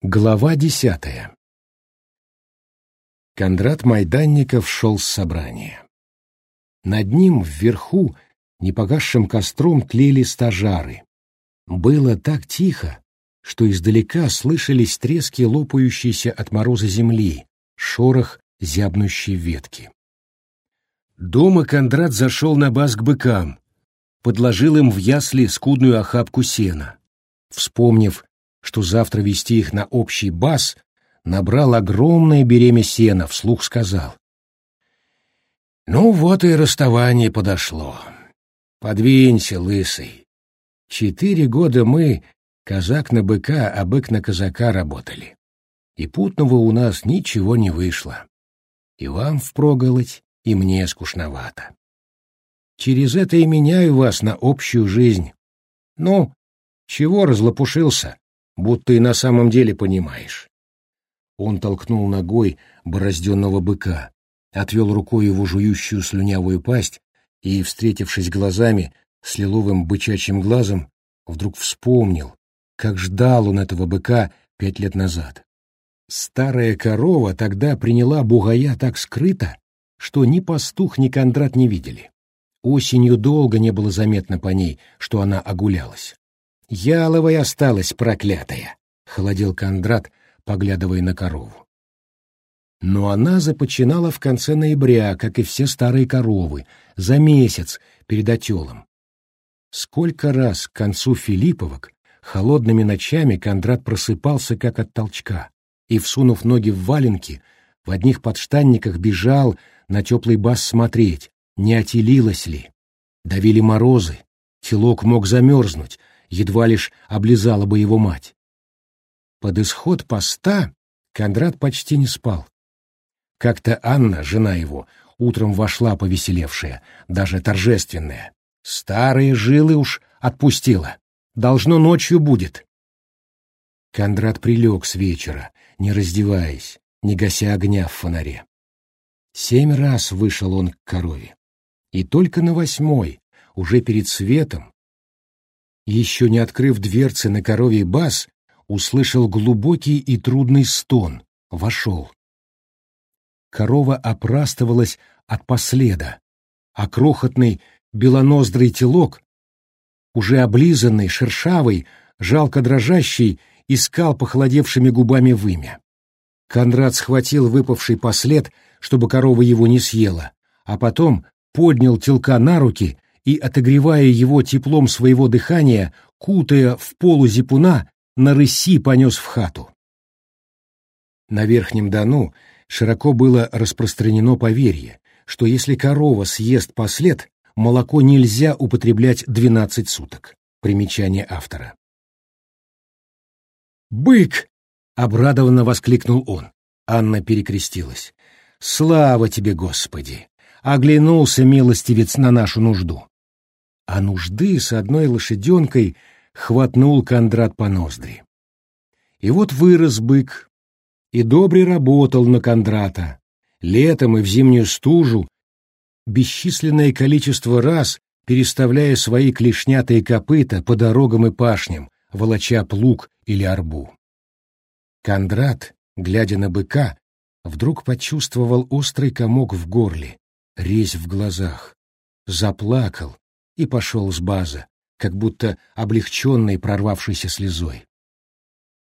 Глава десятая Кондрат Майданников шел с собрания. Над ним вверху непогасшим костром тлели стажары. Было так тихо, что издалека слышались трески лопающейся от мороза земли, шорох зябнущей ветки. Дома Кондрат зашел на бас к быкам, подложил им в ясли скудную охапку сена. Вспомнив, что завтра вести их на общий бас, набрал огромное беремя сена, вслух сказал. «Ну вот и расставание подошло. Подвинься, лысый. Четыре года мы, казак на быка, а бык на казака, работали. И путного у нас ничего не вышло. И вам впроголодь, и мне скучновато. Через это и меняю вас на общую жизнь. Ну, чего разлопушился, будто и на самом деле понимаешь. Он толкнул ногой борозденного быка, отвел рукой его жующую слюнявую пасть и, встретившись глазами с лиловым бычачьим глазом, вдруг вспомнил, как ждал он этого быка пять лет назад. Старая корова тогда приняла бугая так скрыто, что ни пастух, ни Кондрат не видели. Осенью долго не было заметно по ней, что она огулялась. Яловая осталась проклятая, — холодил Кондрат, поглядывая на корову. Но она започинала в конце ноября, как и все старые коровы, за месяц перед отелом. Сколько раз к концу Филипповок холодными ночами Кондрат просыпался, как от толчка, и, всунув ноги в валенки, в одних подштанниках бежал на теплый бас смотреть, не отелилось ли. Давили морозы, телок мог замерзнуть, едва лишь облизала бы его мать. Под исход поста Кондрат почти не спал. Как-то Анна, жена его, утром вошла повеселевшая, даже торжественная. Старые жилы уж отпустила. Должно ночью будет. Кондрат прилег с вечера, не раздеваясь, не гася огня в фонаре. Семь раз вышел он к корове. И только на восьмой, уже перед светом, еще не открыв дверцы на коровий бас, услышал глубокий и трудный стон, вошел. Корова опрастывалась от последа, а крохотный белоноздрый телок, уже облизанный, шершавый, жалко дрожащий, искал похолодевшими губами вымя. Конрад схватил выпавший послед, чтобы корова его не съела, а потом поднял телка на руки и, отогревая его теплом своего дыхания, кутая в полу зипуна, на рыси понес в хату. На Верхнем Дону широко было распространено поверье, что если корова съест послед, молоко нельзя употреблять 12 суток. Примечание автора. «Бык!» — обрадованно воскликнул он. Анна перекрестилась. «Слава тебе, Господи! Оглянулся милостивец на нашу нужду а нужды с одной лошаденкой хватнул Кондрат по ноздри. И вот вырос бык, и добре работал на Кондрата, летом и в зимнюю стужу, бесчисленное количество раз переставляя свои клешнятые копыта по дорогам и пашням, волоча плуг или арбу. Кондрат, глядя на быка, вдруг почувствовал острый комок в горле, резь в глазах, заплакал, и пошел с базы, как будто облегченный прорвавшейся слезой.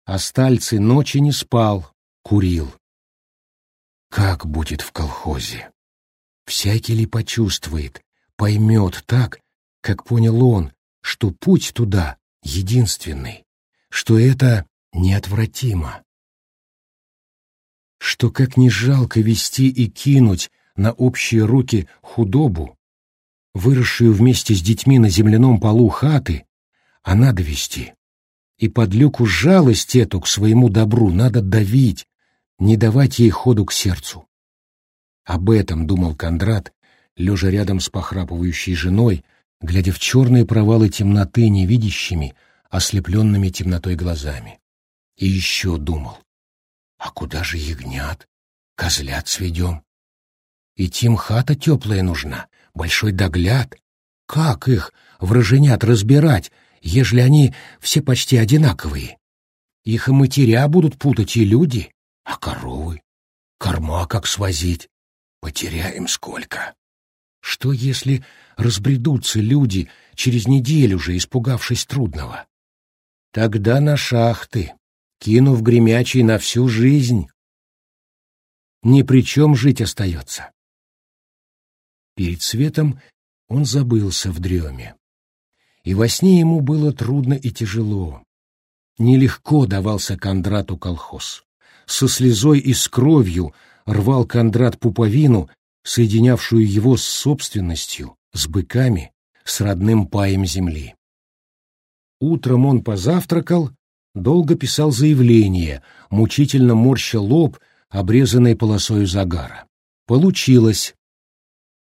А Стальцы ночи не спал, курил. Как будет в колхозе? Всякий ли почувствует, поймет так, как понял он, что путь туда единственный, что это неотвратимо, что как не жалко вести и кинуть на общие руки худобу, выросшую вместе с детьми на земляном полу хаты, а надо вести. И под люку жалость эту к своему добру надо давить, не давать ей ходу к сердцу. Об этом думал Кондрат, лежа рядом с похрапывающей женой, глядя в черные провалы темноты невидящими, ослепленными темнотой глазами. И еще думал, а куда же ягнят, козлят сведем? И тем хата теплая нужна, большой догляд. Как их, враженят, разбирать, ежели они все почти одинаковые? Их и матеря будут путать и люди, а коровы. Корма как свозить? Потеряем сколько. Что, если разбредутся люди через неделю же, испугавшись трудного? Тогда на шахты, кинув гремячий на всю жизнь. Ни при чем жить остается. Перед светом он забылся в дреме. И во сне ему было трудно и тяжело. Нелегко давался Кондрату колхоз. Со слезой и с кровью рвал Кондрат пуповину, соединявшую его с собственностью, с быками, с родным паем земли. Утром он позавтракал, долго писал заявление, мучительно морща лоб, обрезанной полосой загара. Получилось.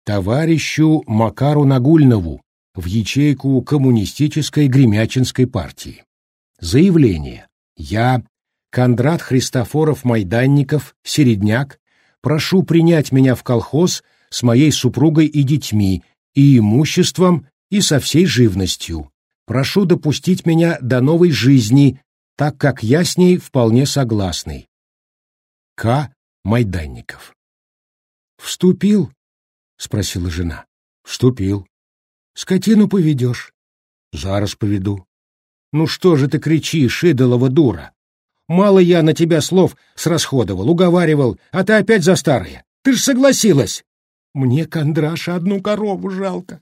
Товарищу Макару Нагульнову в ячейку коммунистической Гремячинской партии. Заявление. Я, Кондрат Христофоров-Майданников, Середняк, прошу принять меня в колхоз с моей супругой и детьми, и имуществом, и со всей живностью. Прошу допустить меня до новой жизни, так как я с ней вполне согласный. К. Майданников. «Вступил?» — спросила жена. «Вступил». «Скотину поведешь?» «Зараз поведу». «Ну что же ты кричишь, идолова дура? Мало я на тебя слов срасходовал, уговаривал, а ты опять за старое. Ты ж согласилась. Мне, Кондраша, одну корову жалко.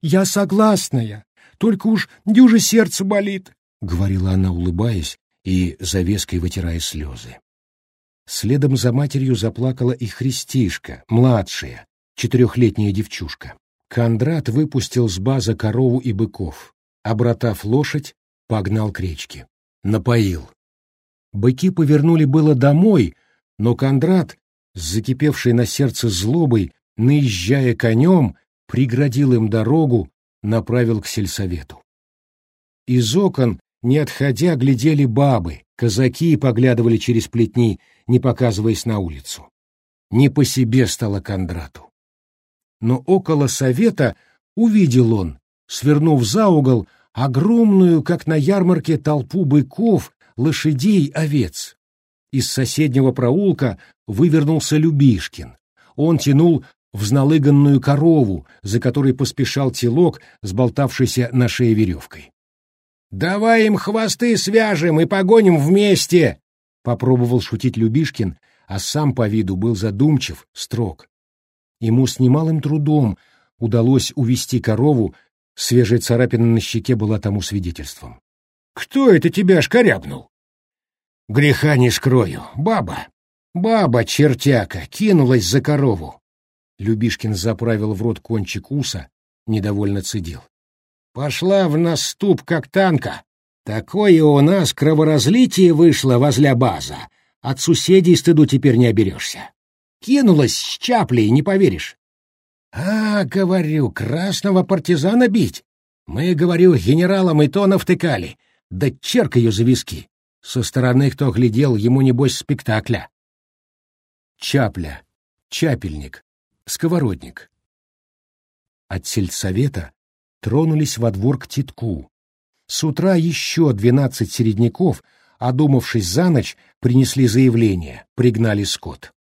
Я согласная, только уж дюже сердце болит, — говорила она, улыбаясь и завеской вытирая слезы. Следом за матерью заплакала и Христишка, младшая, четырехлетняя девчушка. Кондрат выпустил с база корову и быков, обратав лошадь, погнал к речке. Напоил. Быки повернули было домой, но Кондрат, с закипевшей на сердце злобой, наезжая конем, преградил им дорогу, направил к сельсовету. Из окон, не отходя, глядели бабы, казаки поглядывали через плетни, не показываясь на улицу. Не по себе стало Кондрату. Но около совета увидел он, свернув за угол, огромную, как на ярмарке, толпу быков лошадей, овец. Из соседнего проулка вывернулся Любишкин. Он тянул взналыганную корову, за которой поспешал телок, сболтавшийся на шее веревкой. «Давай им хвосты свяжем и погоним вместе!» — попробовал шутить Любишкин, а сам по виду был задумчив, строг. Ему с немалым трудом удалось увести корову, свежая царапина на щеке была тому свидетельством. Кто это тебя шкарябнул? Греха не скрою. Баба. Баба, чертяка, кинулась за корову. Любишкин заправил в рот кончик уса, недовольно цедил. Пошла в наступ, как танка. Такое у нас кроворазлитие вышло возле база. От соседей стыду теперь не оберешься. Кинулась с чаплей, не поверишь. А, говорю, красного партизана бить. Мы, говорю, генералам и то навтыкали да черк ее за виски. Со стороны кто глядел, ему небось спектакля. Чапля, чапельник, сковородник. От сельсовета тронулись во двор к титку. С утра еще двенадцать середняков, одумавшись за ночь, принесли заявление, пригнали скот.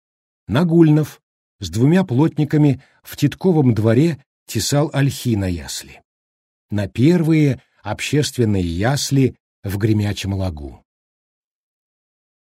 Нагульнов с двумя плотниками в титковом дворе тесал ольхи на ясли. На первые общественные ясли в гремячем лагу.